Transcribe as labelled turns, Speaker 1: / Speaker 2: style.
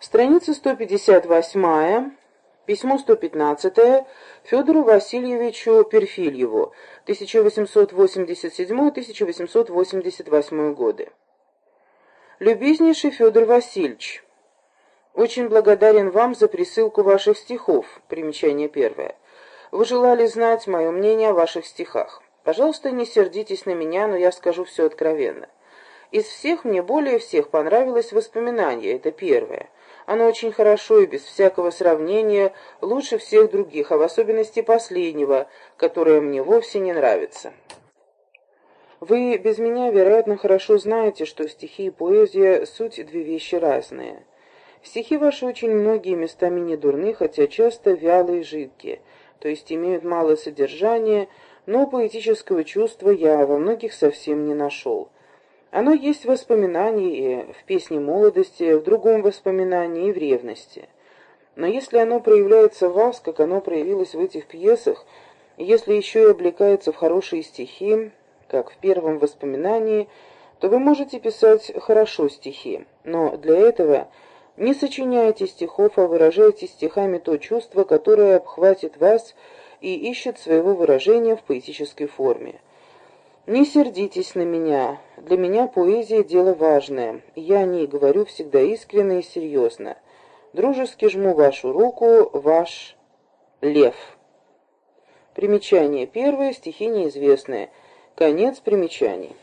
Speaker 1: Страница 158, письмо 115 Федору Васильевичу Перфильеву, 1887-1888 годы. Любезнейший Федор Васильевич, очень благодарен вам за присылку ваших стихов. Примечание первое. Вы желали знать мое мнение о ваших стихах. Пожалуйста, не сердитесь на меня, но я скажу все откровенно. Из всех мне более всех понравилось воспоминание, это первое. Оно очень хорошо и без всякого сравнения лучше всех других, а в особенности последнего, которое мне вовсе не нравится. Вы без меня, вероятно, хорошо знаете, что стихи и поэзия — суть две вещи разные. Стихи ваши очень многие местами не дурны, хотя часто вялые и жидкие, то есть имеют мало содержания, но поэтического чувства я во многих совсем не нашел. Оно есть в воспоминании, в песне молодости, в другом воспоминании и в ревности. Но если оно проявляется в вас, как оно проявилось в этих пьесах, если еще и облекается в хорошие стихи, как в первом воспоминании, то вы можете писать хорошо стихи, но для этого не сочиняйте стихов, а выражайте стихами то чувство, которое обхватит вас и ищет своего выражения в поэтической форме. Не сердитесь на меня. Для меня поэзия – дело важное. Я о ней говорю всегда искренне и серьезно. Дружески жму вашу руку, ваш Лев. Примечание первое, стихи неизвестные. Конец примечаний.